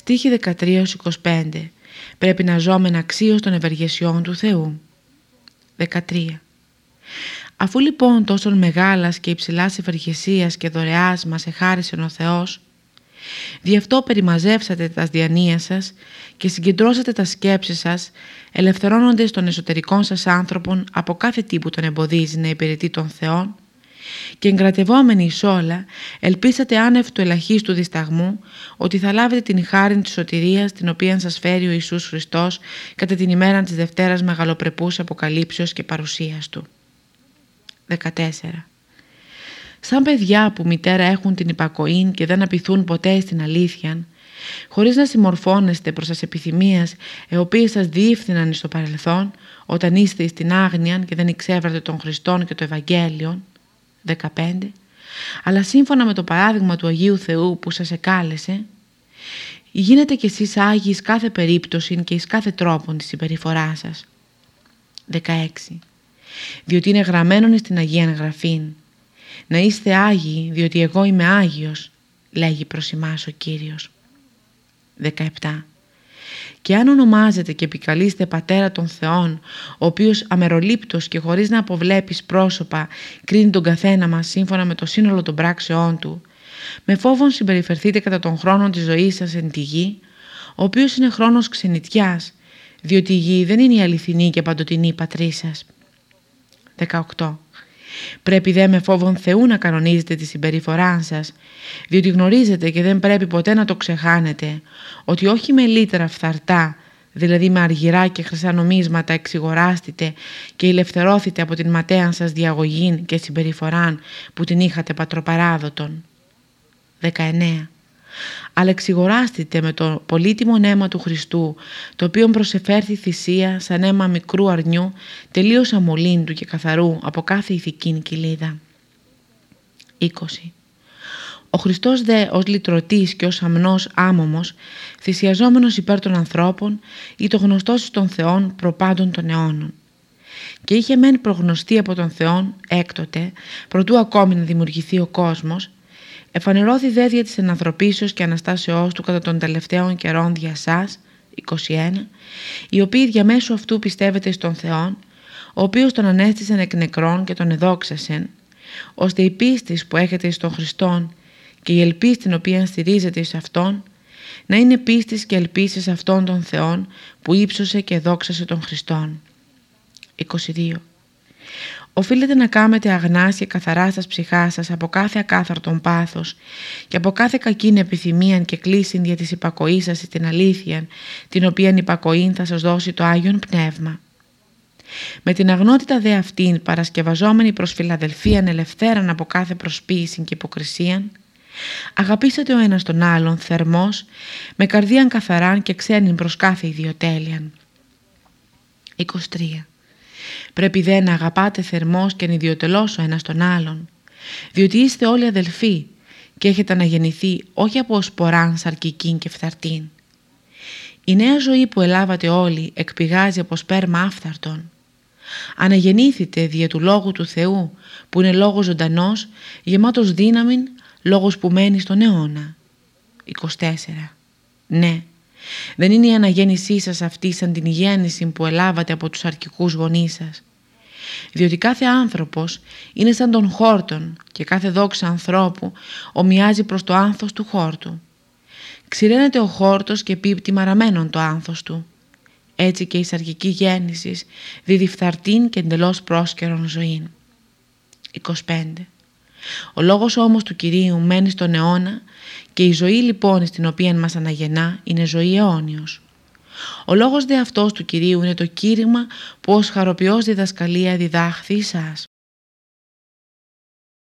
Στίχη 13-25 Πρέπει να ζώμεν αξίως των ευεργεσιών του Θεού. 13. Αφού λοιπόν τόσο μεγάλας και υψηλάς ευεργεσίας και δωρεάς μας εχάρισε ο Θεός, Δι' αυτό περιμαζεύσατε τας διανία σας και συγκεντρώσατε τα σκέψεις σας, ελευθερώνοντες των εσωτερικών σας άνθρωπων από κάθε τύπου τον εμποδίζει να υπηρετεί τον Θεό και εγκρατευόμενοι εις όλα, ελπίσατε άνευ του ελαχίστου δισταγμού ότι θα λάβετε την χάρη της σωτηρίας την οποία σας φέρει ο Ιησούς Χριστός κατά την ημέρα της Δευτέρας Μεγαλοπρεπούς Αποκαλύψεως και Παρουσίας Του. 14. Σαν παιδιά που μητέρα έχουν την υπακοή και δεν απειθούν ποτέ στην αλήθεια, χωρίς να συμμορφώνεστε προς τις επιθυμίες οι οποίες σας διήφθηναν στο παρελθόν, όταν είστε στην άγνοια και δεν εξέβρατε τον Χριστόν και το Ευαγγέλιο, 15, αλλά σύμφωνα με το παράδειγμα του Αγίου Θεού που σας εκάλεσε, γίνετε κι εσείς Άγιοι εις κάθε περίπτωση και εις κάθε τρόπον της συμπεριφορά σας. 16. Διότι είναι γραμμένον στην Αγία Γραφήν «Να είστε Άγιοι, διότι εγώ είμαι Άγιος», λέγει προς εμάς ο Κύριος. 17. Και αν ονομάζετε και επικαλείστε Πατέρα των Θεών, ο οποίος αμερολήπτος και χωρίς να αποβλέπεις πρόσωπα κρίνει τον καθένα μας σύμφωνα με το σύνολο των πράξεών του, με φόβον συμπεριφερθείτε κατά τον χρόνο της ζωής σας εν τη γη, ο οποίος είναι χρόνος ξενιτιάς, διότι η γη δεν είναι η αληθινή και παντοτινή πατρί σας. 18. Πρέπει δε με φόβον Θεού να κανονίζετε τη συμπεριφορά σας, διότι γνωρίζετε και δεν πρέπει ποτέ να το ξεχάνετε, ότι όχι με λίτρα φθαρτά, δηλαδή με αργυρά και χρυσά νομίσματα εξηγοράστητε και ελευθερώθητε από την ματέα σας διαγωγή και συμπεριφοράν που την είχατε πατροπαράδοτον. 19 αλλά εξηγοράστητε με το πολύτιμο αίμα του Χριστού, το οποίο προσεφέρθη θυσία σαν αίμα μικρού αρνιού, τελείως αμολύντου και καθαρού από κάθε ηθική κοιλίδα. 20. Ο Χριστός δε ως λυτρωτής και ως αμνός άμωμος, θυσιαζόμενος υπέρ των ανθρώπων, ή το γνωστός των Θεών προπάντων των αιώνων. Και είχε μεν προγνωστεί από τον Θεόν έκτοτε, προτού ακόμη να δημιουργηθεί ο κόσμος, Εφανερώθη δε δια της ενανθρωπίσεως και αναστάσεώς του κατά των τελευταίων καιρών δια σας, 21, οι οποίοι διαμέσου αυτού πιστεύετε στον Θεόν, ο οποίος τον ανέστησεν εκ νεκρών και τον εδόξασεν, ώστε η πίστη που έχετε στον Χριστόν και η ελπίς την οποία στηρίζεται εις Αυτόν, να είναι πίστης και ελπίσεις αυτών των Θεών που ύψωσε και δόξασε τον Χριστόν. 22. Οφείλετε να κάνετε αγνάσια καθαρά στα ψυχά σας από κάθε ακάθαρτον πάθος και από κάθε κακήν επιθυμία και κλίση δια της υπακοής σας στην αλήθεια, την οποία υπακοή θα σας δώσει το Άγιον Πνεύμα. Με την αγνότητα δε αυτήν παρασκευαζόμενη προς φιλαδελφίαν ελευθέραν από κάθε προσποίηση και υποκρισία, αγαπήσατε ο ένας τον άλλον θερμός, με καρδίαν καθαράν και ξένην προς κάθε ιδιοτέλειαν. 23. Πρέπει δε να αγαπάτε θερμός και ανιδιοτελώς ο ένας τον άλλον, διότι είστε όλοι αδελφοί και έχετε αναγεννηθεί όχι από σποράν σαρκικήν και φθαρτήν. Η νέα ζωή που ελάβατε όλοι εκπηγάζει από σπέρμα άφθαρτον. Αναγεννήθητε δια του Λόγου του Θεού που είναι λόγος ζωντανός, γεμάτος δύναμην, λόγος που μένει στον αιώνα. 24. Ναι, δεν είναι η αναγέννησή σας αυτή σαν την γέννηση που ελάβατε από τους αρκικούς γονείς σας. Διότι κάθε άνθρωπος είναι σαν τον χόρτον και κάθε δόξα ανθρώπου ομοιάζει προς το άνθος του χόρτου. Ξηραίνεται ο χόρτος και πίπτει μαραμένον το άνθος του. Έτσι και η σαρκική γέννησης δίδει φθαρτήν και εντελώς πρόσκαιρον ζωήν. 25. Ο λόγος όμως του Κυρίου μένει στον αιώνα και η ζωή λοιπόν στην οποία μας αναγεννά είναι ζωή αιώνιος. Ο λόγος δε αυτός του Κυρίου είναι το κήρυγμα που ως χαροποιός διδασκαλία διδάχθη σας.